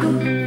Chicago.